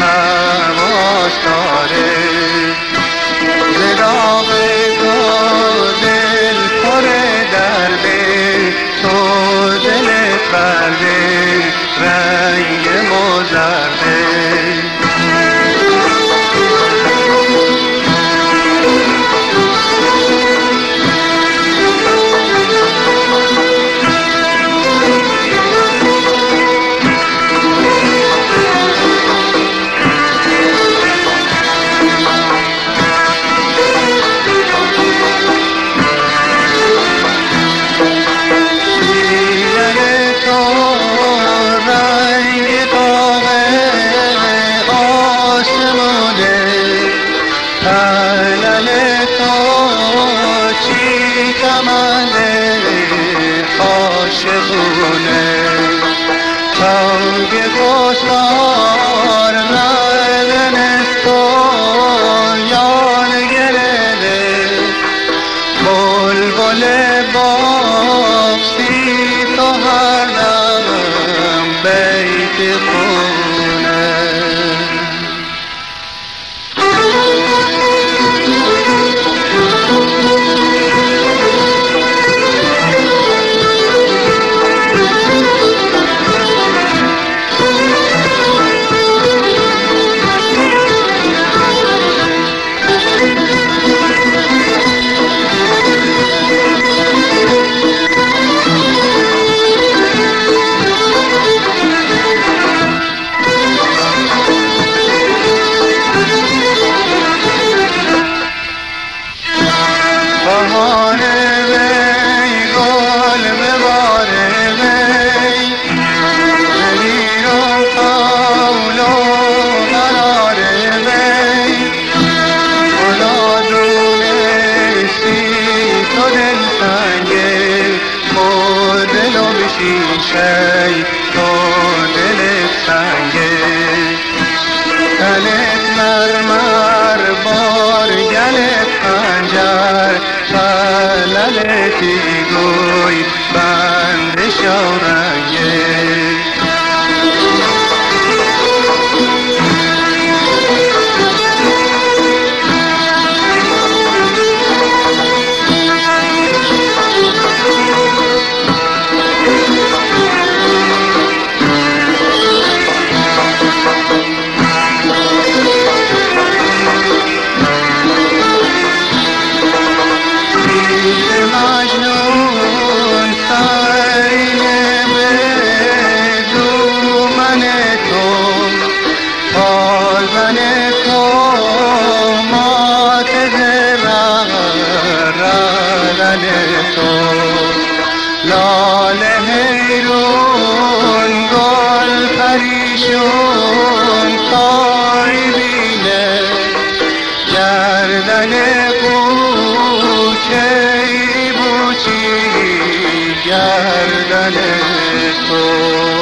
حواس داره زداغ تو دل پر درده تو دلت برده رنگ مزرده. عاشقونه؟ تنگ گستار شیشه تو دلت سنگه. تنت مرمر بار گلت پنجر فللتی گوی لال حیرون گل پریشون تاری بینه. گردن بوچه بوچی گردن تو.